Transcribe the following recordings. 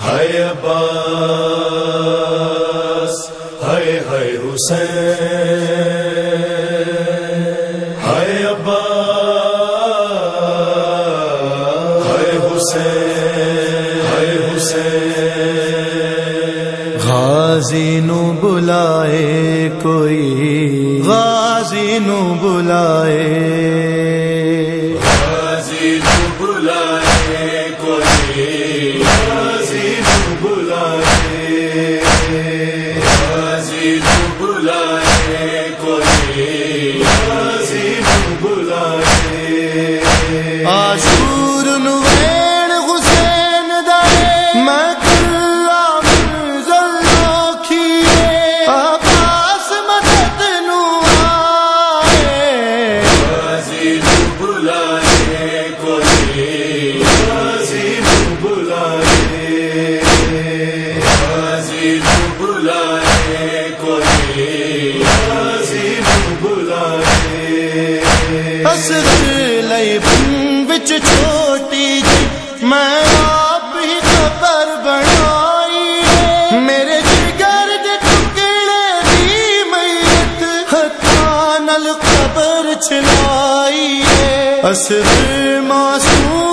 ہے عباس ہے ہے حسین۔ ہے عباس ہے حسین ہے حسین۔ غازی نو بلائے کوئی، غازی نو بلائے بچلائیے اصل معصوم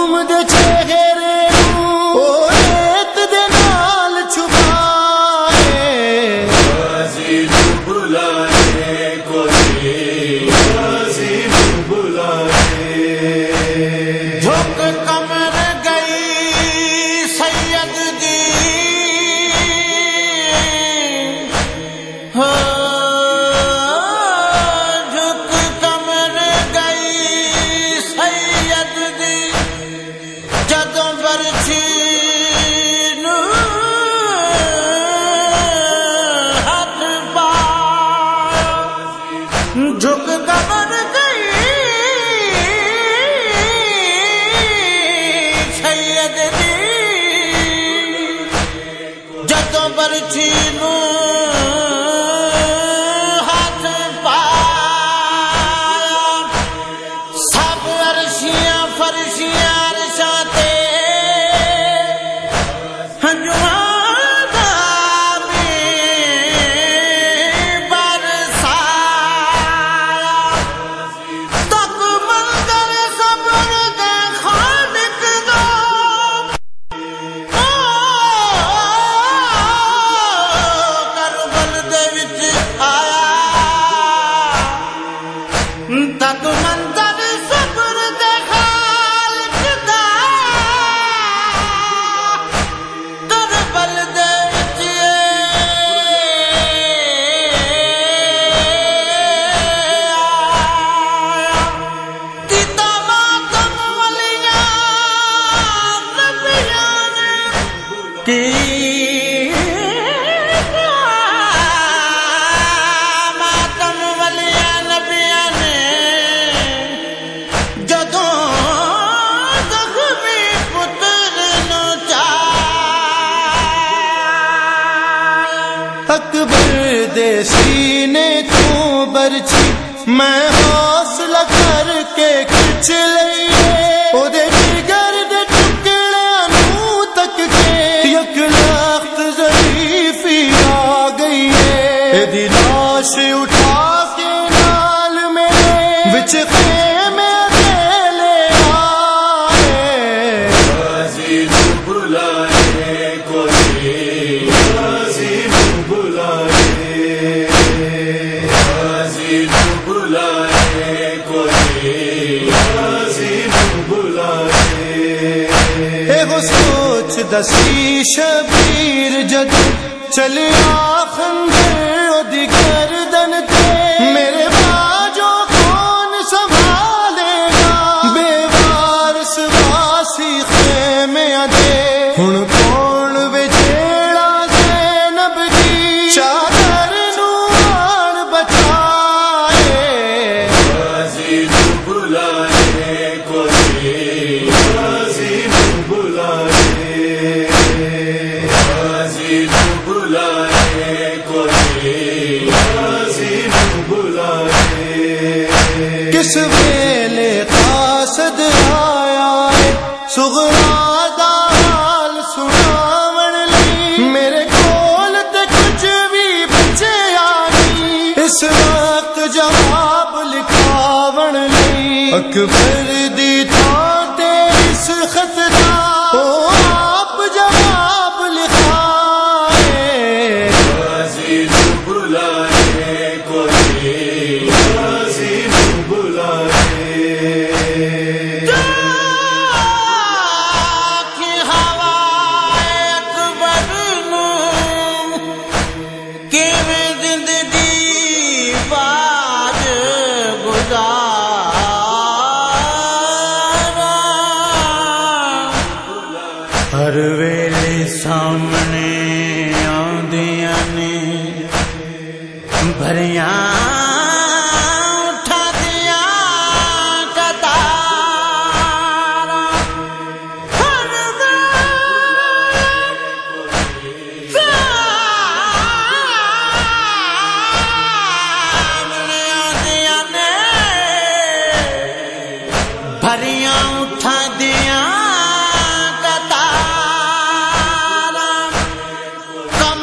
تک منظر صبر دیکھا جدا تر بل دے دیتا ماتم ولیان کی میں وہ سوچ دسی شبیر جد چلے آخر اس ویلے قاصد آیا ہے۔ سغرا میرے کول کچھ بھی وقت جواب لکھاون لئی اکبر سامنے آدیا نے بھریاں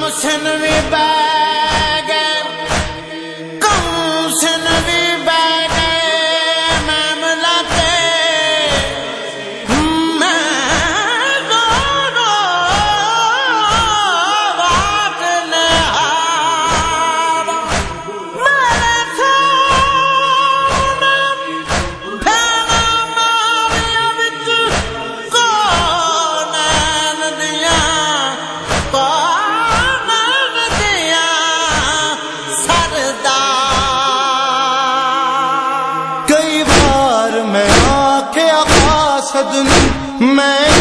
مسن وبا صدمے میں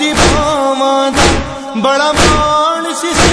دی پاواں بڑا مان سی۔